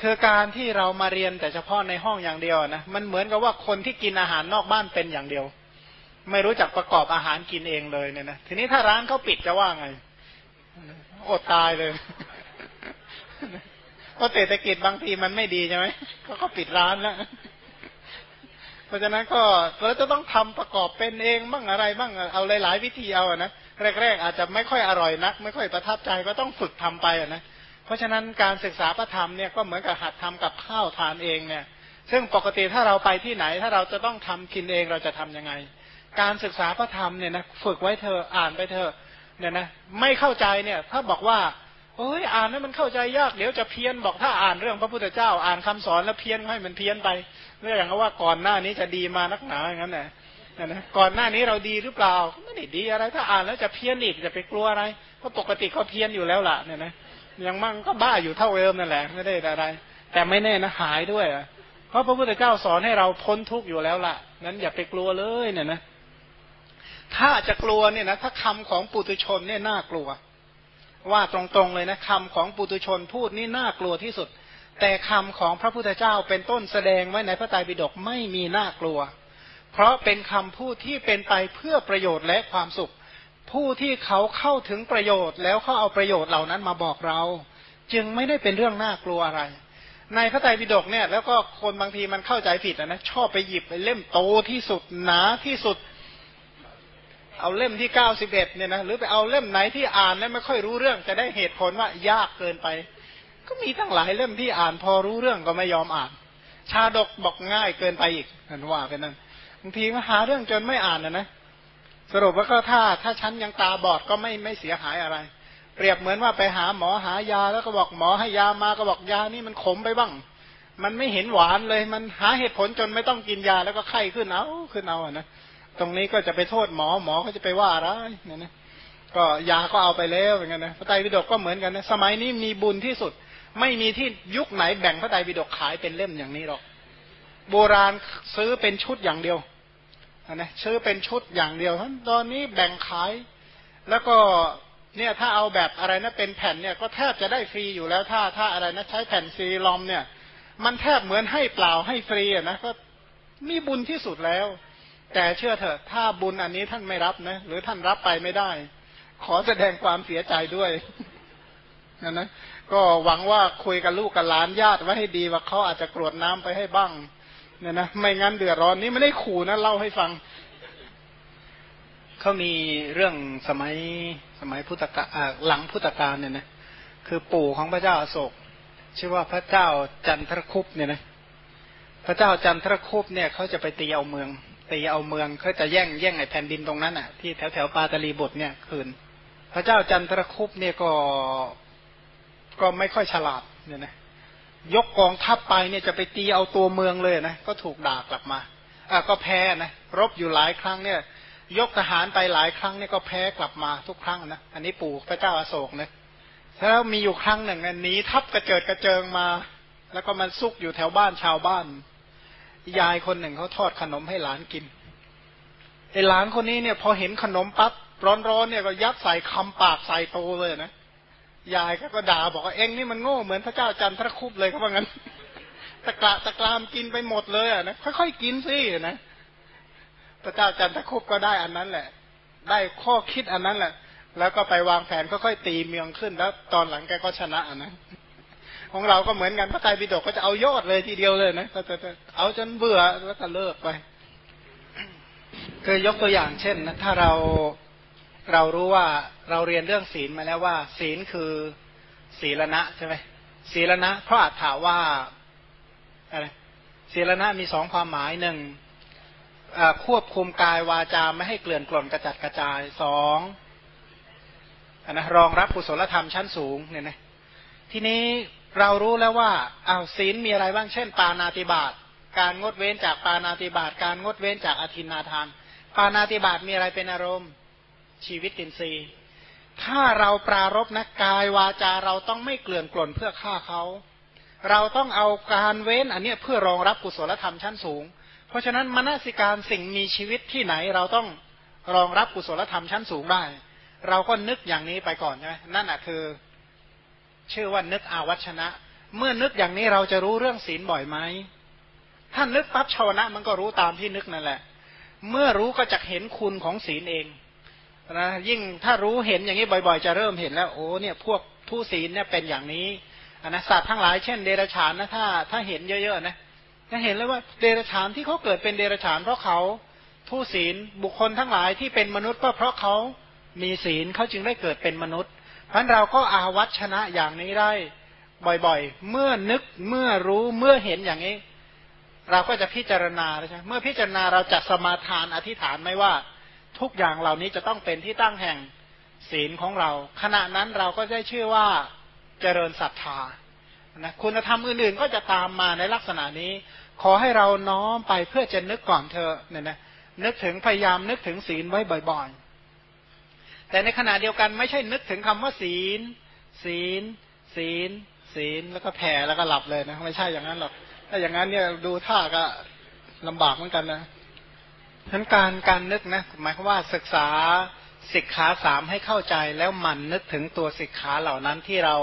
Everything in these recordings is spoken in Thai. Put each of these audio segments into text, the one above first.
คือการที่เรามาเรียนแต่เฉพาะในห้องอย่างเดียวนะมันเหมือนกับว่าคนที่กินอาหารนอกบ้านเป็นอย่างเดียว ไม่รู้จักประกอบอาหารกินเองเลยเนี่ยนะทีนี้ถ้าร้านเขาปิดจะว่าไงอดตายเลยเพราะเศรษฐกิจบางทีมันไม่ดีใช่ไหมเขาก็ปิดร้านแล้วเพราะฉะนั้นก็เราจะต้องทำประกอบเป็นเองบ้างอะไรบ้างเอาหลาย ๆ วิธีเอาอะนะแรก ๆ อาจจะไม่ค่อยอร่อยนัก ไม่ค่อยประทับใจก็ต้องฝึกทำไปอะนะ ราะฉะนั้นการศึกษาพระธรรมเนี่ยก็เหมือนกับหัดทำกับข้าวทานเองเนี่ย ซึ่งปกติถ้าเราไปที่ไหน ถ้าเราจะต้องทำกินเองเราจะทํำยังไง การศึกษาพระธรรมเนี่ยนะฝึกไว้เธออ่านไปเธอเนี่ยนะไม่เข้าใจเนี่ย ถ้าบอกว่าโอ้ยอ่านแล้วมันเข้าใจยากเดี๋ยวจะเพี้ยนบอกถ้าอ่านเรื่องพระพุทธเจ้าอ่านคำสอนแล้วเพี้ยนให้มันเพี้ยนไปเรื่องอย่างว่าก่อนหน้านี้จะดีมานักหนาอย่างนั้นแหละนะก่อนหน้านี้เราดีหรือเปล่าไม่ได้ดีอะไร ถ้าอ่านแล้วจะเพี้ยนอีกจะไปกลัวอะไรเพราะปกติเขาเพี้ยนอยู่แล้วล่ะเนี่ยนะ ยังมั่งก็บ้าอยู่เท่าเดิมนั่นแหละไม่ได้อะไร แต่ไม่แน่นะหายด้วยอะเพราะพระพุทธเจ้าสอนให้เราพ้นทุกข์อยู่แล้วล่ะ นั้นอย่าไปกลัวเลยเนี่ยนะ ถ้าจะกลัวเนี่ยนะถ้าคำของปุตุชนเนี่ยน่ากลัว ว่าตรงๆเลยนะคำของปุตุชนพูดนี่น่ากลัวที่สุด แต่คำของพระพุทธเจ้าเป็นต้นแสดงไว้ในพระไตรปิฎกไม่มีน่ากลัว เพราะเป็นคำพูดที่เป็นไปเพื่อประโยชน์และความสุข ผู้ที่เขาเข้าถึงประโยชน์ แล้วเขาเอาประโยชน์เหล่านั้นมาบอกเรา จึงไม่ได้เป็นเรื่องน่ากลัวอะไร ในพระไตรปิฎกเนี่ย แล้วก็คนบางทีมันเข้าใจผิดนะชอบไปหยิบไปเล่มโตที่สุดหนาที่สุด เอาเล่มที่เก้าสิบเอ็ดเนี่ยนะหรือไปเอาเล่มไหนที่อ่านแล้วไม่ค่อยรู้เรื่องจะได้เหตุผลว่ายากเกินไป ก็มีตั้งหลายเล่มที่อ่านพอรู้เรื่องก็ไม่ยอมอ่าน ชาดกบอกง่ายเกินไปอีกนั่นว่าเป็นนั้นบางทีมาหาเรื่องจนไม่อ่านนะนะ สรุปว่าก็ถ้าถ้าฉันยังตาบอดก็ไม่ไม่เสียหายอะไร เปรียบเหมือนว่าไปหาหมอหายาแล้วก็บอกหมอให้ยามาก็บอกยานี่มันขมไปบ้าง มันไม่เห็นหวานเลยมันหาเหตุผลจนไม่ต้องกินยาแล้วก็ไข้ขึ้นเอาขึ้นเอาอะนะตรงนี้ก็จะไปโทษหมอหมอเขาจะไปว่าอะไรเนี่ยนะก็ยาก็เอาไปแล้วอย่างเงี้ยนะพระไตรปิฎกก็เหมือนกันนะสมัยนี้มีบุญที่สุด ไม่มีที่ยุคไหนแบ่งพระไตรปิฎกขายเป็นเล่มอย่างนี้หรอก โบราณซื้อเป็นชุดอย่างเดียว นะซื้อเป็นชุดอย่างเดียวท่านตอนนี้แบ่งขาย แล้วก็เนี่ยถ้าเอาแบบอะไรนะเป็นแผ่นเนี่ยก็แทบจะได้ฟรีอยู่แล้วถ้าถ้าอะไรนะใช้แผ่นซีลอมเนี่ย มันแทบเหมือนให้เปล่าให้ฟรีอะนะก็มีบุญที่สุดแล้ว แต่เชื่อเถอะ ถ้าบุญอันนี้ท่านไม่รับนะหรือท่านรับไปไม่ได้ ขอแสดงความเสียใจด้วยนะนะก็หวังว่าคุยกับลูกกับหลานญาติไว้ให้ดีว่าเขาอาจจะกรวดน้ำไปให้บ้าง เนี่ยนะไม่งั้นเดือดร้อนนี่ไม่ได้ขู่นะเล่าให้ฟังเขามีเรื่องสมัยสมัยพุทธกาลหลังพุทธกาลเนี่ยนะคือปู่ของพระเจ้าอโศก ชื่อว่าพระเจ้าจันทรคุปเนี่ยนะพระเจ้าจันทรคุปเนี่ยเขาจะไปตีเอาเมืองตีเอาเมืองเขาจะแย่งแย่งไอ้แผ่นดินตรงนั้นอะที่แถวแถวปาตลีบทเนี่ยคืน พระเจ้าจันทรคุปเนี่ยก็ก็ไม่ค่อยฉลาดเนี่ยนะ ยกกองทัพไปเนี่ยจะไปตีเอาตัวเมืองเลยนะก็ถูกด่ากลับมาอะก็แพ้นะรบอยู่หลายครั้งเนี่ย ยกทหารไปหลายครั้งเนี่ยก็แพ้กลับมาทุกครั้งนะอันนี้ปู่พระเจ้าอาโศกนะแล้วมีอยู่ครั้งหนึ่งหนีทัพกระเจิดกระเจิงมา แล้วก็มันซุกอยู่แถวบ้านชาวบ้าน ยายคนหนึ่งเขาทอดขนมให้หลานกินไอ้หลานคนนี้เนี่ย พอเห็นขนมปั๊บร้อนๆเนี่ยก็ยัดใส่คำปากใส่โตเลยนะ ยายก็ด่าบอกว่าเองนี่มันโง่เหมือนพระเจ้าจันทรคุปเลยเขาบอกงั้น ตะกละตะกรามกินไปหมดเลยอะนะค่อยๆกินสินะพระเจ้าจันทรคุปก็ได้อันนั้นแหละ ได้ข้อคิดอันนั้นแหละ แล้วก็ไปวางแผนค่อยๆตีเมืองขึ้นแล้ว ตอนหลังแกก็ชนะอันนั้นของเราก็เหมือนกันพระไตรปิฎกก็จะเอายอดเลยทีเดียวเลยนะก็จะเอาจนเบื่อแล้วก็เลิกไป คือยกตัวอย่างเช่นนะถ้าเรา เรารู้ว่าเราเรียนเรื่องศีลมาแล้วว่า ศีลคือศีลณะใช่ไหมศีลณะเพราะอาถาว่าอะไรศีลณะมีสองความหมายหนึ่งควบคุมกายวาจาไม่ให้เกลื่อนกล่นกระจัดกระจายสองนะรองรับกุศลธรรมชั้นสูงเนี่ยนะทีนี้เรารู้แล้วว่าเอาศีลมีอะไรบ้างเช่น ปานาติบาตการงดเว้นจากปานาติบาตการงดเว้นจากอธินาทาน ปานาติบาตมีอะไรเป็นอารมณ์ ชีวิตอินทรีย์ ถ้าเราปรารบนะกายวาจาเราต้องไม่เกลื่อนกล่นเพื่อฆ่าเขา เราต้องเอาการเว้นอันนี้เพื่อรองรับกุศลธรรมชั้นสูง เพราะฉะนั้นมนสิการสิ่งมีชีวิตที่ไหนเราต้องรองรับกุศลธรรมชั้นสูงได้ เราก็นึกอย่างนี้ไปก่อนใช่ไหมนั่นแหะคือ ชื่อว่านึกอาวัชนะ เมื่อนึกอย่างนี้เราจะรู้เรื่องศีลบ่อยไหมถ้านึกปั๊บชาวนะมันก็รู้ตามที่นึกนั่นแหละ เมื่อรู้ก็จะเห็นคุณของศีลเอง นะยิ่งถ้ารู้เห็นอย่างนี้บ่อยๆ จะเริ่มเห็นแล้วโอ้เนี่ยพวกผู้ศีลเนี่ยเป็นอย่างนี้อนะสัตว์ทั้งหลายเช่นเดรัจฉานนะถ้าถ้าเห็นเยอะๆนะจะเห็นเลยว่าเดรัจฉานที่เขาเกิดเป็นเดรัจฉานเพราะเขาผู้ศีลบุคคลทั้งหลายที่เป็นมนุษย์ก็เพราะเขามีศีลเขาจึงได้เกิดเป็นมนุษย์ เพราะเราก็อาวัชนะอย่างนี้ได้บ่อยๆ เมื่อนึกเมื่อรู้เมื่อเห็นอย่างนี้ เราก็จะพิจารณาใช่ไหมเมื่อพิจารณาเราจะสมาทานอธิษฐานไม่ว่า ทุกอย่างเหล่านี้จะต้องเป็นที่ตั้งแห่งศีลของเรา ขณะนั้นเราก็ได้ชื่อว่าเจริญศรัทธานะคุณธรรมอื่นๆก็จะตามมาในลักษณะนี้ ขอให้เราน้อมไปเพื่อจะนึกก่อนเธอเนี่ยนะนึกถึงพยายามนึกถึงศีลไว้บ่อยๆ แต่ในขณะเดียวกันไม่ใช่นึกถึงคำว่าศีล ศีล ศีล ศีลแล้วก็แผ่แล้วก็หลับเลยนะ ไม่ใช่อย่างนั้นหรอกถ้าอย่างนั้นเนี่ยดูท่าก็ลำบากเหมือนกันนะ ฉะนั้นการการนึกนะหมายความว่าศึกษาสิกขาสามให้เข้าใจแล้วหมั่นนึกถึงตัวสิกขาเหล่านั้นที่เรา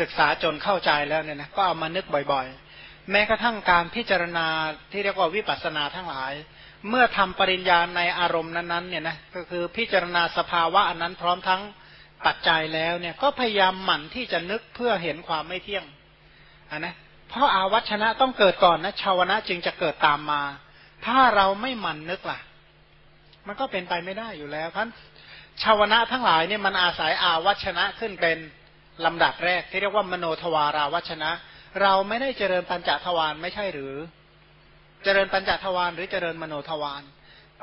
ศึกษาจนเข้าใจแล้วเนี่ยนะก็เอามานึกบ่อยๆ แม้กระทั่งการพิจารณาที่เรียกว่าวิปัสสนาทั้งหลาย เมื่อทำปริญญาในอารมณ์นั้นๆเนี่ยนะก็คือพิจารณาสภาวะอันนั้นพร้อมทั้งปัจจัยแล้วเนี่ยก็พยายามหมั่นที่จะนึกเพื่อเห็นความไม่เที่ยงอันนะเพราะอาวัชนะต้องเกิดก่อนนะชาวนะจึงจะเกิดตามมา ถ้าเราไม่หมั่นนึกล่ะ มันก็เป็นไปไม่ได้อยู่แล้วพันชาวนะทั้งหลายเนี่ยมันอาศัยอาวัชนะขึ้นเป็นลำดับแรก ที่เรียกว่ามโนทวาราวัชนะ เราไม่ได้เจริญปัญจทวารไม่ใช่หรือ เจริญปัญจทวารหรือเจริญมโนทวาร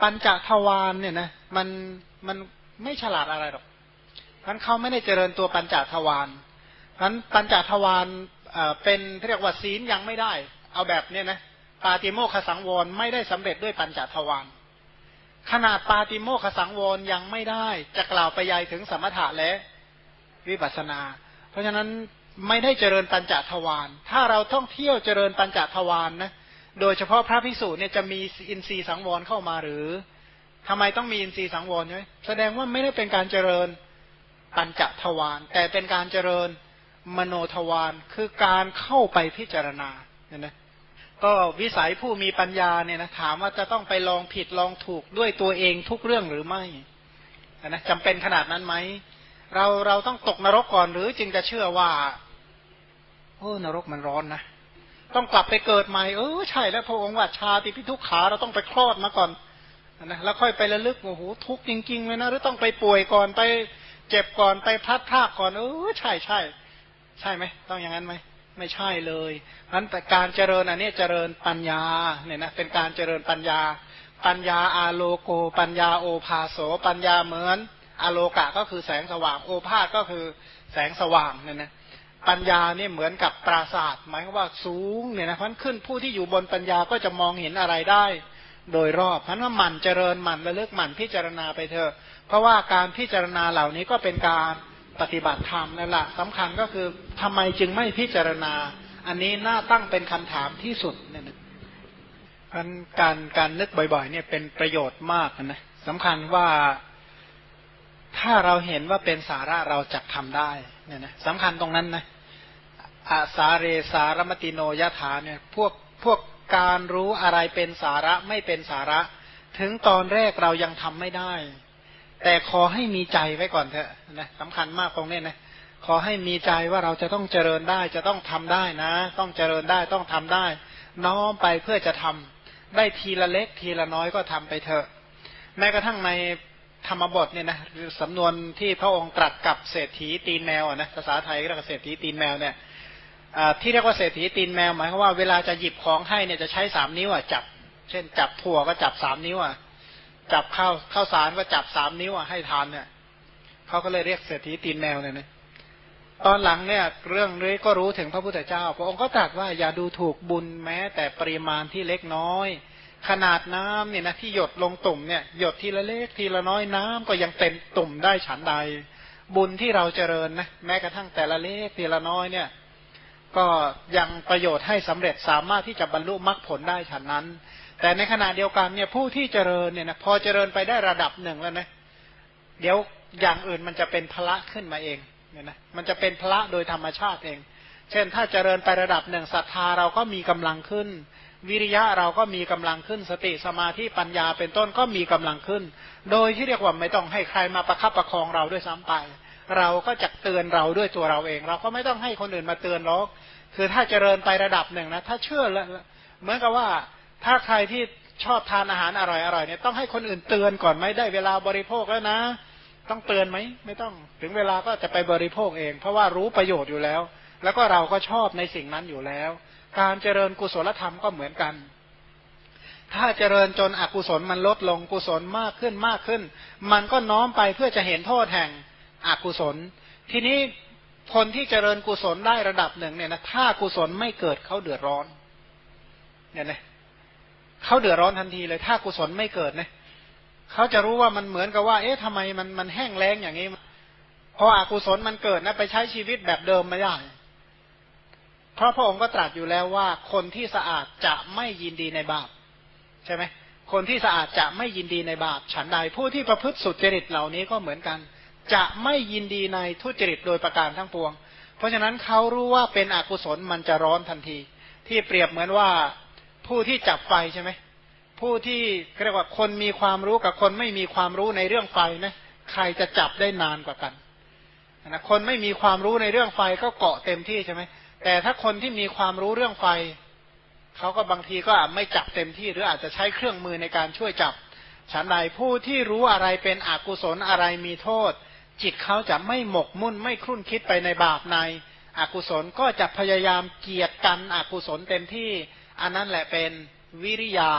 ปัญจทวารเนี่ยนะมันมันไม่ฉลาดอะไรหรอกพันเขาไม่ได้เจริญตัวปัญจทวารพันปัญจทวารเป็นเรียกว่าศีลยังไม่ได้ เอาแบบเนี้ยนะ ปาติโมขสังวรไม่ได้สำเร็จด้วยปัญจทวารขนาดปาติโมขสังวรยังไม่ได้จะกล่าวไปยายถึงสมถะและวิปัสนา เพราะฉะนั้นไม่ได้เจริญปัญจทวารถ้าเราท่องเที่ยวเจริญปัญจทวารนนะโดยเฉพาะพระพิสูจน์เนี่ยจะมีอินทรีย์สังวรเข้ามาหรือทำไมต้องมีอินทรีย์สังวรใช่ไหมแสดงว่าไม่ได้เป็นการเจริญปัญจทวารแต่เป็นการเจริญมโนทวารคือการเข้าไปพิจารณาเนี่ยนะ ก็วิสัยผู้มีปัญญาเนี่ยนะถามว่าจะต้องไปลองผิดลองถูกด้วยตัวเองทุกเรื่องหรือไม่นะจำเป็นขนาดนั้นไหมเราเราต้องตกนรกก่อนหรือจึงจะเชื่อว่าโอ้นรกมันร้อนนะต้องกลับไปเกิดใหม่เออใช่แล้วพระองค์ว่าชาติพิทุกขาเราต้องไปคลอดมาก่อนนะแล้วค่อยไประลึกโอ้โหทุกจริงๆเลยนะหรือต้องไปป่วยก่อนไปเจ็บก่อนไปพลัดพรากก่อนเออใช่ใช่ใช่ไหมต้องอย่างนั้นไหม ไม่ใช่เลยนั้นแต่การเจริญอันนี้เจริญปัญญาเนี่ยนะเป็นการเจริญปัญญา ปัญญาอาโลโก ปัญญาโอภาโส ปัญญาเหมือนอาโลกะก็คือแสงสว่างโอภาสก็คือแสงสว่างเนี่ยนะปัญญาเนี่ยเหมือนกับปราศาสตร์หมายว่าสูงเนี่ยนะเพราะขึ้นผู้ที่อยู่บนปัญญาก็จะมองเห็นอะไรได้ โดยรอบเพราะว่าหมั่นเจริญหมั่นระลึกหมั่นพิจารณาไปเถอะเพราะว่าการพิจารณาเหล่านี้ก็เป็นการ ปฏิบัติธรรมนั่นแหละสำคัญก็คือทำไมจึงไม่พิจารณา อันนี้น่าตั้งเป็นคำถามที่สุดเนี่ยนะการการนึกบ่อยๆ เนี่ยเป็นประโยชน์มากนะสำคัญว่าถ้าเราเห็นว่าเป็นสาระเราจะทำได้เนี่ยนะสำคัญตรงนั้นนะอาสาเรสารมติโนยถาเนี่ยพวกพวกการรู้อะไรเป็นสาระไม่เป็นสาระ ถึงตอนแรกเรายังทำไม่ได้ แต่ขอให้มีใจไว้ก่อนเถอะนะสำคัญมากตรงนี้นะขอให้มีใจว่าเราจะต้องเจริญได้จะต้องทำได้นะ ต้องเจริญได้ต้องทำได้ น้อมไปเพื่อจะทำได้ทีละเล็กทีละน้อยก็ทำไปเถอะ แม้กระทั่งในธรรมบทเนี่ยนะสำนวนที่พระองค์ตรัสกับเศรษฐีตีนแมวนะภาษาไทยเรียกเศรษฐีตีนแมวเนี่ยที่เรียกว่าเศรษฐีตีนแมวหมายความว่าเวลาจะหยิบของให้เนี่ยจะใช้สามนิ้วอะจับ เช่นจับถั่วก็จับสามนิ้วอะ จับข้าวข้าวสารก็จับสามนิ้วอะให้ทานเนี่ยเขาก็เลยเรียกเศรษฐีตีนแมวเนี่ยนะตอนหลังเนี่ยเรื่องนี้ก็รู้ถึงพระพุทธเจ้า พระองค์ก็ตรัสว่าอย่าดูถูกบุญแม้ แต่ปริมาณที่เล็กน้อย ขนาดน้ำเนี่ยนะที่หยดลงตุ่มเนี่ยหยดทีละเล็กทีละน้อยน้ำก็ยังเต็มตุ่มได้ฉันใด บุญที่เราเจริญนะแม้กระทั่งแต่ละเล็กทีละน้อยเนี่ย ก็ยังประโยชน์ให้สำเร็จสามารถที่จะบรรลุมรรคผลได้ฉันนั้น แต่ในขณะเดียวกันเนี่ยผู้ที่เจริญเนี่ยนะพอเจริญไปได้ระดับหนึ่งแล้วนะ เดี๋ยวอย่างอื่นมันจะเป็นพละขึ้นมาเองเนี่ยนะมันจะเป็นพละโดยธรรมชาติเอง เช่น ถ้าเจริญไประดับหนึ่งศรัทธาเราก็มีกำลังขึ้น วิริยะเราก็มีกำลังขึ้น สติสมาธิปัญญาเป็นต้นก็มีกำลังขึ้น โดยที่เรียกว่าไม่ต้องให้ใครมาประคับประคองเราด้วยซ้ำไป เราก็จะเตือนเราด้วยตัวเราเอง เราก็ไม่ต้องให้คนอื่นมาเตือนหรอกคือถ้าเจริญไประดับหนึ่งนะถ้าเชื่อแล้วเหมือนกับว่า ถ้าใครที่ชอบทานอาหารอร่อยๆเนี่ยต้องให้คนอื่นเตือนก่อนไหมได้เวลาบริโภคแล้วนะ ต้องเตือนไหมไม่ต้องถึงเวลาก็จะไปบริโภคเอง เพราะว่ารู้ประโยชน์อยู่แล้ว แล้วก็เราก็ชอบในสิ่งนั้นอยู่แล้ว การเจริญกุศลธรรมก็เหมือนกัน ถ้าเจริญจนอกุศลมันลดลงกุศลมากขึ้นมากขึ้น มันก็น้อมไปเพื่อจะเห็นโทษแห่งอกุศล ทีนี้คนที่เจริญกุศลได้ระดับหนึ่งเนี่ยนะถ้ากุศลไม่เกิดเขาเดือดร้อนเนี่ยนะ เขาเดือดร้อนทันทีเลย ถ้ากุศลไม่เกิดนะเขาจะรู้ว่ามันเหมือนกับว่า เอ๊ะทำไมมันมันแห้งแล้งอย่างนี้พออกุศลมันเกิดนะไปใช้ชีวิตแบบเดิมไม่ได้เพราะพระองค์ก็ตรัสอยู่แล้วว่าคนที่สะอาดจะไม่ยินดีในบาปใช่ไหมคนที่สะอาดจะไม่ยินดีในบาป ฉันใดผู้ที่ประพฤติสุจริตเหล่านี้ก็เหมือนกัน จะไม่ยินดีในทุจริตโดยประการทั้งปวง เพราะฉะนั้นเขารู้ว่าเป็นอกุศลมันจะร้อนทันที ที่เปรียบเหมือนว่า ผู้ที่จับไฟใช่ไหมผู้ที่เรียกว่าคนมีความรู้กับคนไม่มีความรู้ในเรื่องไฟนะใครจะจับได้นานกว่ากันนะคนไม่มีความรู้ในเรื่องไฟก็เกาะเต็มที่ใช่ไหมแต่ถ้าคนที่มีความรู้เรื่องไฟเขาก็บางทีก็ไม่จับเต็มที่ หรืออาจจะใช้เครื่องมือในการช่วยจับฉันใดผู้ที่รู้อะไรเป็นอกุศลอะไรมีโทษ จิตเขาจะไม่หมกมุ่นไม่ครุ่นคิดไปในบาปในอกุศลก็จะพยายามเกียรกันอกุศลเต็มที่ อันนั้นแหละเป็นวิริยา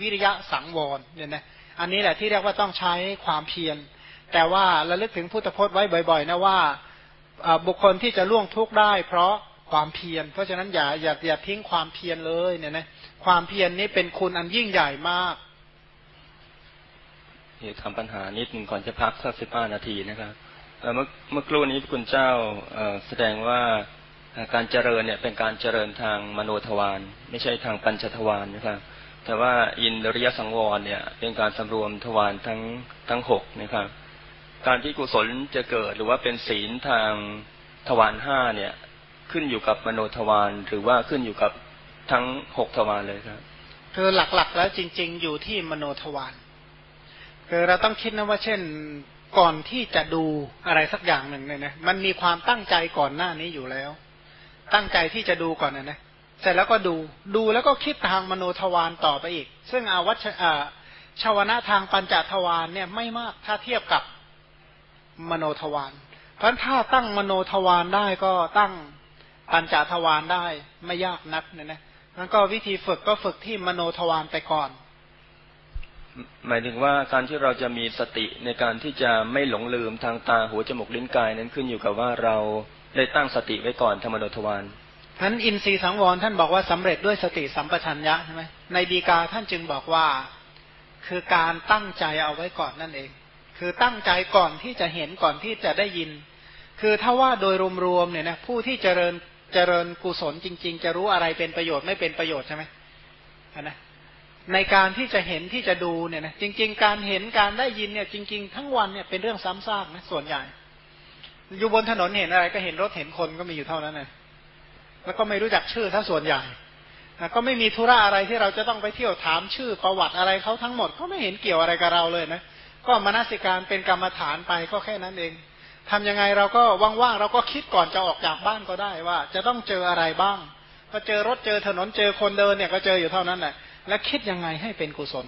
วิริยะสังวรเนี่ยนะอันนี้แหละที่เรียกว่าต้องใช้ความเพียร แต่ว่าระลึกถึงพุทธพจน์ไว้บ่อย ๆ นะว่าบุคคลที่จะล่วงทุกข์ได้ เพราะความเพียร เพราะฉะนั้นอย่าอย่าอย่าทิ้งความเพียรเลยเนี่ยนะความเพียรนนี้เป็นคุณอันยิ่งใหญ่มากเดี๋ยวทำปัญหานิดหนึ่งก่อนจะพักสักสิบห้านาทีนะครับเมื่อเมื่อกลุ่นี้คุณเจ้าแสดงว่า การเจริญเนี่ยเป็นการเจริญทางมโนทวารไม่ใช่ทางปัญจทวารนะครับ แต่ว่าอินริยสังวรเนี่ย เป็นการสำรวมทวารทั้งทั้งหกนะครับ การที่กุศลจะเกิดหรือว่าเป็นศีลทางทวารห้าเนี่ย ขึ้นอยู่กับมโนทวารหรือว่าขึ้นอยู่กับทั้งหกทวารเลยครับคือหลักๆแล้วจริง ๆ อยู่ที่มโนทวารคือเราต้องคิดนะว่าเช่นก่อนที่จะดูอะไรสักอย่างหนึ่งเนี่ยนะมันมีความตั้งใจก่อนหน้านี้อยู่แล้ว ตั้งใจที่จะดูก่อนนะนะเสร็จแล้วก็ดูดูแล้วก็คิดทางมโนทวารต่อไปอีก ซึ่งอาวัชชวนะทางปัญจทวารเนี่ยไม่มากถ้าเทียบกับมโนทวารเพราะถ้าตั้งมโนทวารได้ก็ตั้งปัญจทวารได้ไม่ยากนักเนี่ยนะนั้นก็วิธีฝึกก็ฝึกที่มโนทวารไปก่อน หมายถึงว่าการที่เราจะมีสติในการที่จะไม่หลงลืมทางตาหูจมูกลิ้นกายนั้นขึ้นอยู่กับว่าเรา ได้ตั้งสติไว้ก่อนทางมโนทวารท่านอินทรีย์สังวรท่านบอกว่าสำเร็จด้วยสติสัมปชัญญะใช่ไหมในดีกาท่านจึงบอกว่าคือการตั้งใจเอาไว้ก่อนนั่นเอง คือตั้งใจก่อนที่จะเห็นก่อนที่จะได้ยิน คือถ้าว่าโดยรวมๆเนี่ยนะผู้ที่เจริญเจริญกุศลจริง ๆ จะรู้อะไรเป็นประโยชน์ไม่เป็นประโยชน์ใช่ไหมนะในการที่จะเห็นที่จะดูเนี่ยนะจริง ๆ การเห็นการได้ยินเนี่ยจริง ๆ ทั้งวันเนี่ยเป็นเรื่องซ้ำซากนะส่วนใหญ่ อยู่บนถนนเห็นอะไร ก็เห็นรถเห็นคนก็มีอยู่เท่านั้นเลยแล้วก็ไม่รู้จักชื่อถ้าส่วนใหญ่ก็ไม่มีธุระอะไรที่เราจะต้องไปเที่ยวถามชื่อประวัติอะไรเขาทั้งหมดก็ไม่เห็นเกี่ยวอะไรกับเราเลยนะ ก็มนสิการเป็นกรรมฐานไปก็แค่นั้นเองทำยังไงเราก็ว่างๆเราก็คิดก่อนจะออกจากบ้านก็ได้ว่า จะต้องเจออะไรบ้างพอเจอรถเจอถนนเจอคนเดินเนี่ยก็เจออยู่เท่านั้นแหละแล้วคิดยังไงให้เป็นกุศล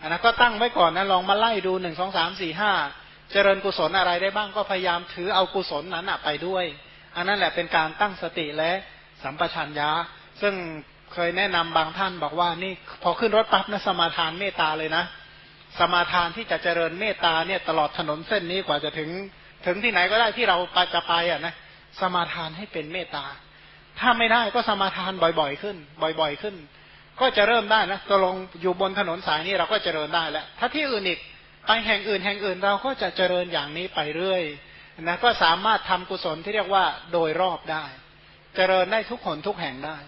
อันนั้นก็ตั้งไว้ก่อนนะลองมาไล่ดูหนึ่งสองสามสี่ห้า เจริญกุศลอะไรได้บ้างก็พยายามถือเอากุศลนั้นไปด้วย อันนั้นแหละเป็นการตั้งสติและสัมปชัญญะซึ่งเคยแนะนำบางท่านบอกว่านี่พอขึ้นรถปั๊บนะสมาทานเมตตาเลยนะ สมาทานที่จะเจริญเมตตาเนี่ยตลอดถนนเส้นนี้กว่าจะถึง ถึงที่ไหนก็ได้ที่เราไปจะไปอะนะสมาทานให้เป็นเมตตา ถ้าไม่ได้ก็สมาทานบ่อยๆขึ้น บ่อย ๆขึ้น ก็จะเริ่มได้นะตกลงอยู่บนถนนสายนี้เราก็เจริญได้แล้วถ้าที่อื่นอีก ไปแห่งอื่นแห่งอื่นเราก็จะเจริญอย่างนี้ไปเรื่อยนะก็สามารถทำกุศลที่เรียกว่าโดยรอบได้ เจริญได้ทุกคนทุกแห่งได้